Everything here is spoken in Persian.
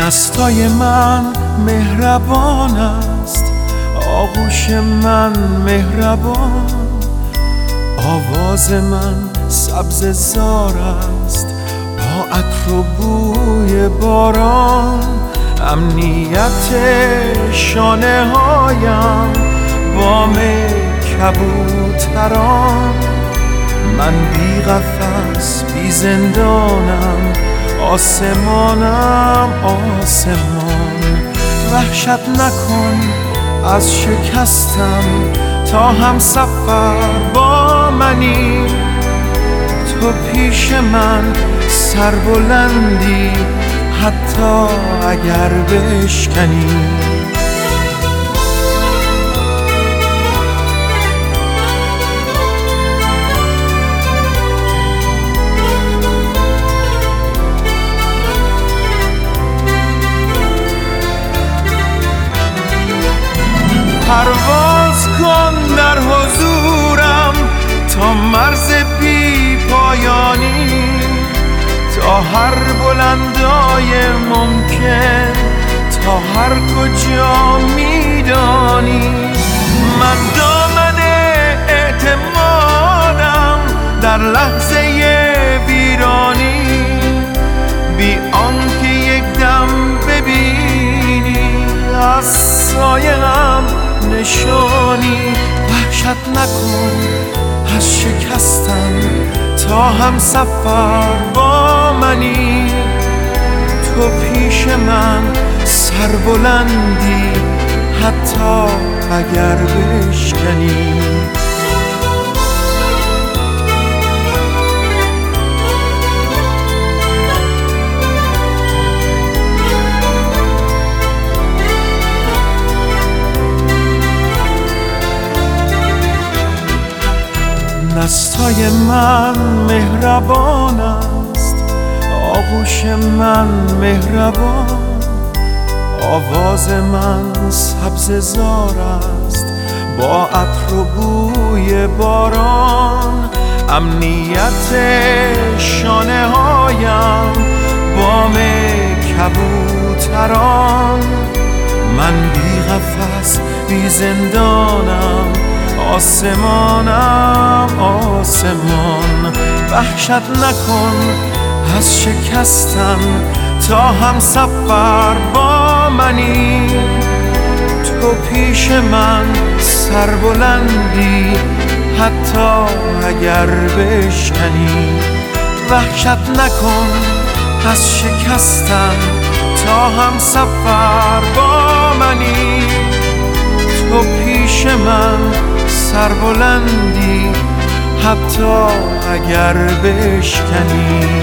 نستای من مهربان است. آغوش من مهربان. آواز من سبز زار است. با عطر و بوی باران امنیت شانه هایم بام کبوتران من بی قفص بی زندانم. آسمانم آسمان وحشت نکن از شکستم تا هم سفر با منی. تو پیش من سربلندی حتی اگر بشکنی. ممکن تا هر کجا میدانی. من دامن اعتمادم در لحظه ویرانی. بی آنکه یک دم ببینی از سایه هم نشانی. وحشت نکن از شکستم تا هم سفر با منی. تو پیش من سربلندی حتی اگر بشکنی. دستای من مهربان است آغوش من مهربان آواز من سبز زار است. با عطر و بوی باران امنیت شانه هایم بام کبوتران من بی قفس بی زندانم آسمانم آسمان. وحشت نکن از شکستم تا هم سفر با منی. تو پیش من سربلندی حتی اگر بشکنی. وحشت نکن از شکستم تا هم سفر با منی. تو پیش من سربلندی حتی اگر بشکنی.